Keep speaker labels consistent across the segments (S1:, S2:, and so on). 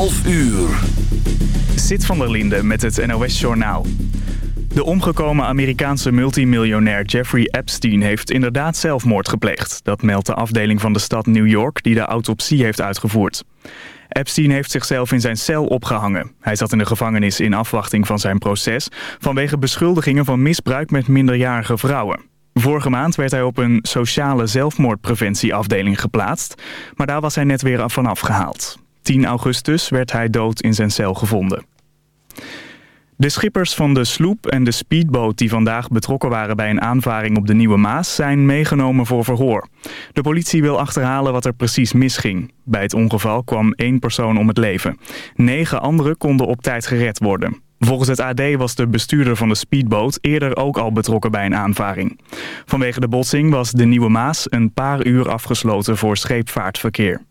S1: 12 uur.
S2: Zit van der Linde met het NOS-journaal. De omgekomen Amerikaanse multimiljonair Jeffrey Epstein heeft inderdaad zelfmoord gepleegd. Dat meldt de afdeling van de stad New York die de autopsie heeft uitgevoerd. Epstein heeft zichzelf in zijn cel opgehangen. Hij zat in de gevangenis in afwachting van zijn proces... vanwege beschuldigingen van misbruik met minderjarige vrouwen. Vorige maand werd hij op een sociale zelfmoordpreventieafdeling geplaatst... maar daar was hij net weer van afgehaald. 10 augustus werd hij dood in zijn cel gevonden. De schippers van de sloep en de speedboot die vandaag betrokken waren bij een aanvaring op de Nieuwe Maas zijn meegenomen voor verhoor. De politie wil achterhalen wat er precies misging. Bij het ongeval kwam één persoon om het leven. Negen anderen konden op tijd gered worden. Volgens het AD was de bestuurder van de speedboot eerder ook al betrokken bij een aanvaring. Vanwege de botsing was de Nieuwe Maas een paar uur afgesloten voor scheepvaartverkeer.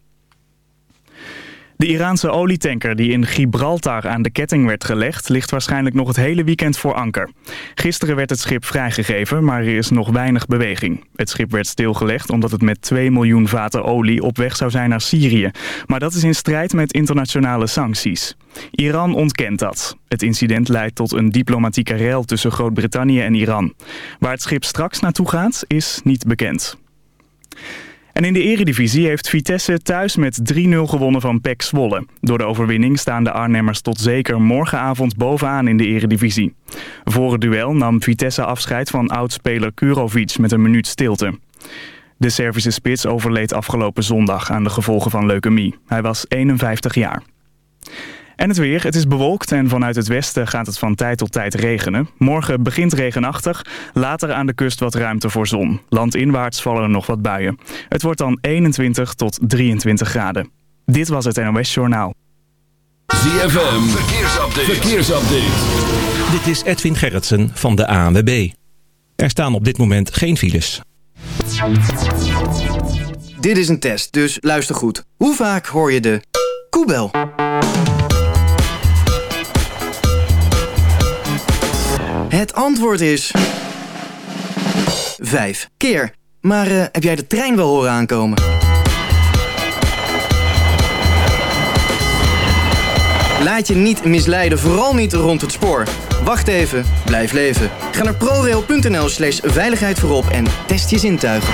S2: De Iraanse olietanker die in Gibraltar aan de ketting werd gelegd... ligt waarschijnlijk nog het hele weekend voor anker. Gisteren werd het schip vrijgegeven, maar er is nog weinig beweging. Het schip werd stilgelegd omdat het met 2 miljoen vaten olie op weg zou zijn naar Syrië. Maar dat is in strijd met internationale sancties. Iran ontkent dat. Het incident leidt tot een diplomatieke rel tussen Groot-Brittannië en Iran. Waar het schip straks naartoe gaat, is niet bekend. En in de eredivisie heeft Vitesse thuis met 3-0 gewonnen van PEC Zwolle. Door de overwinning staan de Arnhemmers tot zeker morgenavond bovenaan in de eredivisie. Voor het duel nam Vitesse afscheid van oudspeler Kurovic met een minuut stilte. De Servische spits overleed afgelopen zondag aan de gevolgen van leukemie. Hij was 51 jaar. En het weer. Het is bewolkt en vanuit het westen gaat het van tijd tot tijd regenen. Morgen begint regenachtig. Later aan de kust wat ruimte voor zon. Landinwaarts vallen er nog wat buien. Het wordt dan 21 tot 23 graden. Dit was het NOS Journaal.
S1: ZFM. Verkeersupdate. Verkeersupdate.
S3: Dit is Edwin Gerritsen van de ANWB. Er staan op dit moment geen files.
S4: Dit is een test, dus luister goed. Hoe vaak hoor je de koebel? Het antwoord is... Vijf keer. Maar uh, heb jij de trein wel horen aankomen? Laat je niet misleiden, vooral niet rond het spoor. Wacht even, blijf leven. Ga naar prorail.nl slash veiligheid voorop en test je zintuigen.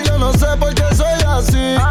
S5: sé por qué soy así.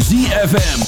S1: ZFM.